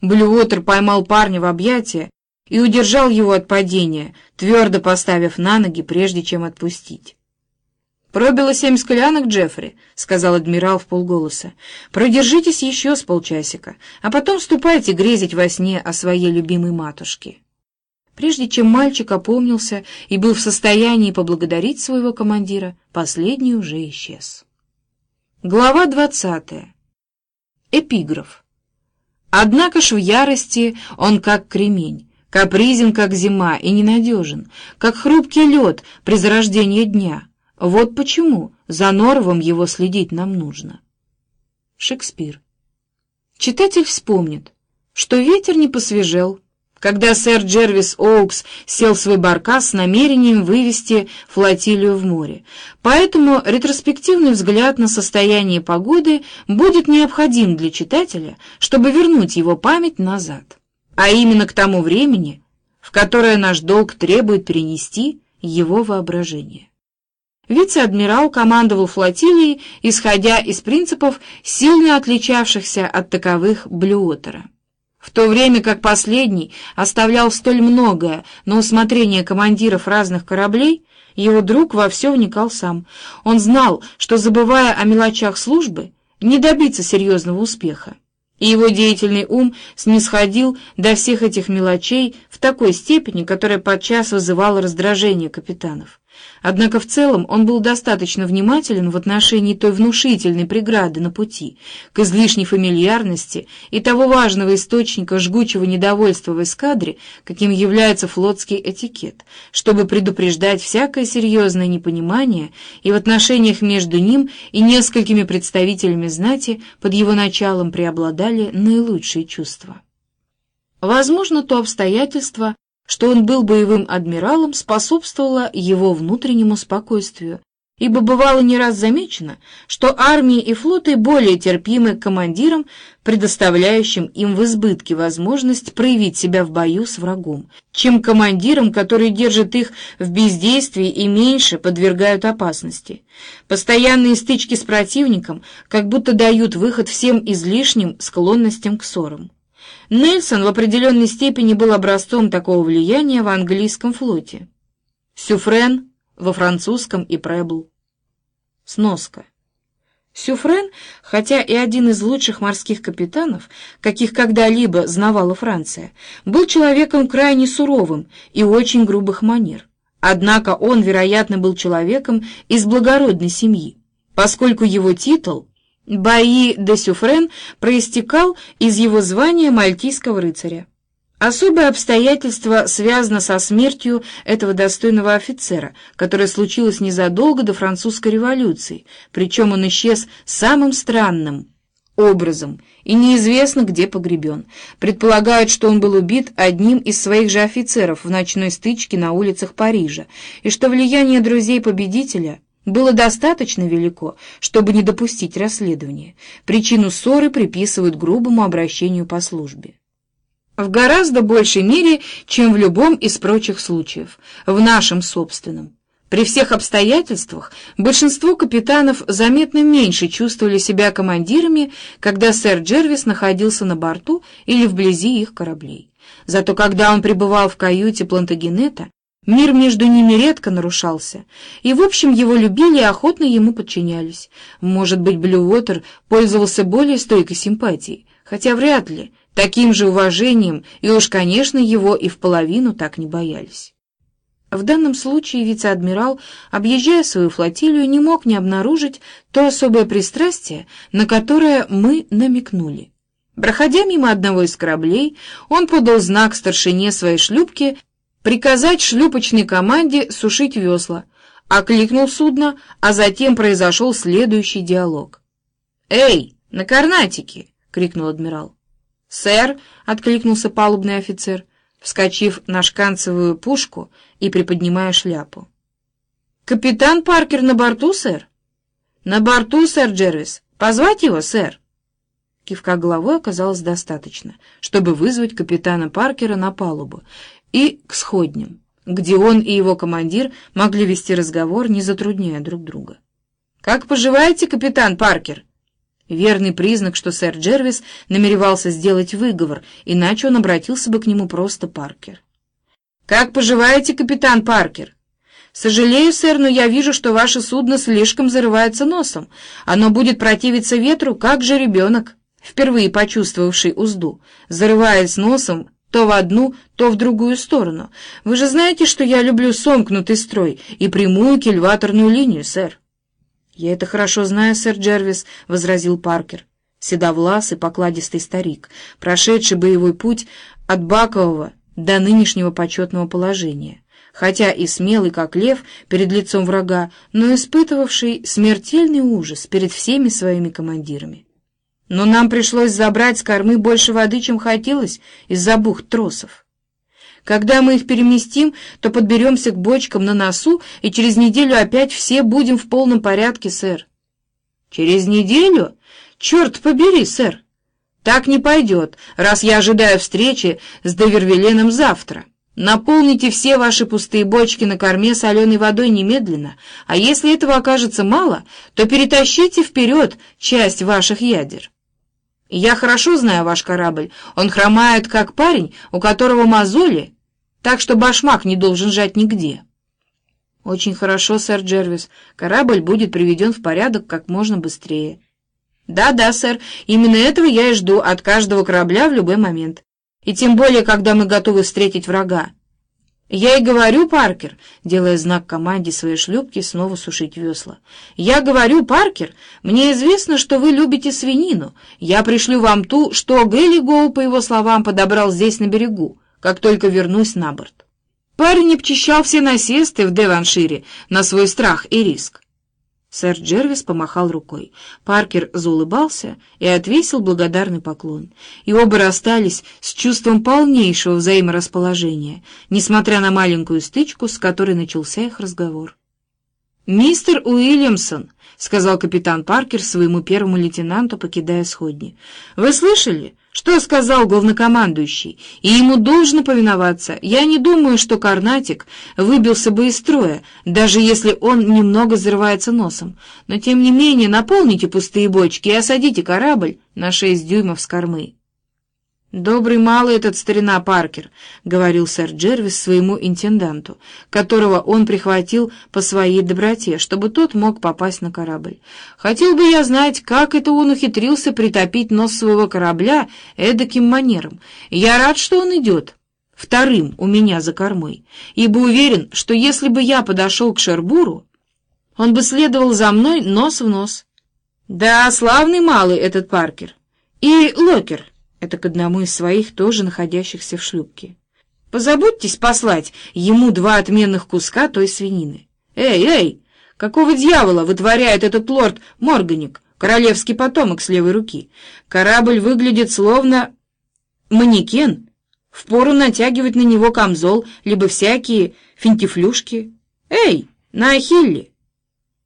Блюотер поймал парня в объятия и удержал его от падения, твердо поставив на ноги, прежде чем отпустить. «Пробило семь склянок, Джеффри», — сказал адмирал в полголоса. «Продержитесь еще с полчасика, а потом ступайте грезить во сне о своей любимой матушке». Прежде чем мальчик опомнился и был в состоянии поблагодарить своего командира, последний уже исчез. Глава двадцатая. Эпиграф. Однако ж в ярости он как кремень, капризен, как зима, и ненадежен, как хрупкий лед при зарождении дня. Вот почему за Норвом его следить нам нужно. Шекспир. Читатель вспомнит, что ветер не посвежел, когда сэр Джервис Оукс сел в свой баркас с намерением вывести флотилию в море. Поэтому ретроспективный взгляд на состояние погоды будет необходим для читателя, чтобы вернуть его память назад, а именно к тому времени, в которое наш долг требует перенести его воображение. Вице-адмирал командовал флотилией, исходя из принципов, сильно отличавшихся от таковых Блюотера в то время как последний оставлял столь многое на усмотрение командиров разных кораблей, его друг во все вникал сам. Он знал, что, забывая о мелочах службы, не добиться серьезного успеха. И его деятельный ум снисходил до всех этих мелочей в такой степени, которая подчас вызывала раздражение капитанов. Однако в целом он был достаточно внимателен в отношении той внушительной преграды на пути, к излишней фамильярности и того важного источника жгучего недовольства в эскадре, каким является флотский этикет, чтобы предупреждать всякое серьезное непонимание и в отношениях между ним и несколькими представителями знати под его началом преобладали наилучшие чувства. Возможно, то обстоятельство, что он был боевым адмиралом, способствовало его внутреннему спокойствию, ибо бывало не раз замечено, что армии и флоты более терпимы к командирам, предоставляющим им в избытке возможность проявить себя в бою с врагом, чем командирам, которые держат их в бездействии и меньше подвергают опасности. Постоянные стычки с противником как будто дают выход всем излишним склонностям к ссорам. Нельсон в определенной степени был образцом такого влияния в английском флоте. Сюфрен во французском и Пребл. Сноска. Сюфрен, хотя и один из лучших морских капитанов, каких когда-либо знавала Франция, был человеком крайне суровым и очень грубых манер. Однако он, вероятно, был человеком из благородной семьи, поскольку его титул Баи де Сюфрен проистекал из его звания мальтийского рыцаря. Особое обстоятельство связано со смертью этого достойного офицера, которое случилось незадолго до французской революции, причем он исчез самым странным образом и неизвестно, где погребен. Предполагают, что он был убит одним из своих же офицеров в ночной стычке на улицах Парижа, и что влияние друзей победителя – было достаточно велико, чтобы не допустить расследования. Причину ссоры приписывают грубому обращению по службе. В гораздо большей мере, чем в любом из прочих случаев, в нашем собственном. При всех обстоятельствах большинство капитанов заметно меньше чувствовали себя командирами, когда сэр Джервис находился на борту или вблизи их кораблей. Зато когда он пребывал в каюте Плантагенета, Мир между ними редко нарушался, и, в общем, его любили и охотно ему подчинялись. Может быть, Блюотер пользовался более стойкой симпатией, хотя вряд ли, таким же уважением, и уж, конечно, его и в половину так не боялись. В данном случае вице-адмирал, объезжая свою флотилию, не мог не обнаружить то особое пристрастие, на которое мы намекнули. Проходя мимо одного из кораблей, он подал знак старшине своей шлюпки приказать шлюпочной команде сушить весла, окликнул судно, а затем произошел следующий диалог. «Эй, на карнатике!» — крикнул адмирал. «Сэр!» — откликнулся палубный офицер, вскочив на шканцевую пушку и приподнимая шляпу. «Капитан Паркер на борту, сэр?» «На борту, сэр Джервис. Позвать его, сэр?» Кивка головой оказалось достаточно, чтобы вызвать капитана Паркера на палубу, и к сходням, где он и его командир могли вести разговор, не затрудняя друг друга. «Как поживаете, капитан Паркер?» Верный признак, что сэр Джервис намеревался сделать выговор, иначе он обратился бы к нему просто Паркер. «Как поживаете, капитан Паркер?» «Сожалею, сэр, но я вижу, что ваше судно слишком зарывается носом. Оно будет противиться ветру, как же ребенок, впервые почувствовавший узду, зарываясь носом то в одну, то в другую сторону. Вы же знаете, что я люблю сомкнутый строй и прямую кильваторную линию, сэр». «Я это хорошо знаю, сэр Джервис», — возразил Паркер. Седовласый, покладистый старик, прошедший боевой путь от Бакового до нынешнего почетного положения, хотя и смелый, как лев, перед лицом врага, но испытывавший смертельный ужас перед всеми своими командирами. Но нам пришлось забрать с кормы больше воды, чем хотелось, из-за бухт тросов. Когда мы их переместим, то подберемся к бочкам на носу, и через неделю опять все будем в полном порядке, сэр. Через неделю? Черт побери, сэр! Так не пойдет, раз я ожидаю встречи с Довервеленом завтра. Наполните все ваши пустые бочки на корме соленой водой немедленно, а если этого окажется мало, то перетащите вперед часть ваших ядер. Я хорошо знаю ваш корабль. Он хромает, как парень, у которого мозоли, так что башмак не должен жать нигде. Очень хорошо, сэр Джервис. Корабль будет приведен в порядок как можно быстрее. Да-да, сэр, именно этого я и жду от каждого корабля в любой момент. И тем более, когда мы готовы встретить врага. «Я и говорю, Паркер», делая знак команде своей шлюпки снова сушить весла. «Я говорю, Паркер, мне известно, что вы любите свинину. Я пришлю вам ту, что Гэлли Гоу, по его словам, подобрал здесь на берегу, как только вернусь на борт». Парень обчищал все насесты в Деваншире на свой страх и риск. Сэр Джервис помахал рукой. Паркер заулыбался и отвесил благодарный поклон. И оба расстались с чувством полнейшего взаиморасположения, несмотря на маленькую стычку, с которой начался их разговор. «Мистер Уильямсон», — сказал капитан Паркер своему первому лейтенанту, покидая сходни, — «вы слышали, что сказал главнокомандующий? И ему должно повиноваться. Я не думаю, что Карнатик выбился бы из строя, даже если он немного взрывается носом. Но, тем не менее, наполните пустые бочки и осадите корабль на шесть дюймов с кормы». «Добрый малый этот старина Паркер», — говорил сэр Джервис своему интенданту, которого он прихватил по своей доброте, чтобы тот мог попасть на корабль. «Хотел бы я знать, как это он ухитрился притопить нос своего корабля эдаким манером. Я рад, что он идет» вторым у меня за кормой, ибо уверен, что если бы я подошел к Шербуру, он бы следовал за мной нос в нос. Да, славный малый этот Паркер. И Локер, это к одному из своих, тоже находящихся в шлюпке. Позаботьтесь послать ему два отменных куска той свинины. Эй, эй, какого дьявола вытворяет этот лорд Морганик, королевский потомок с левой руки? Корабль выглядит словно манекен. Впору натягивать на него камзол, либо всякие финтифлюшки. Эй, на Ахилле!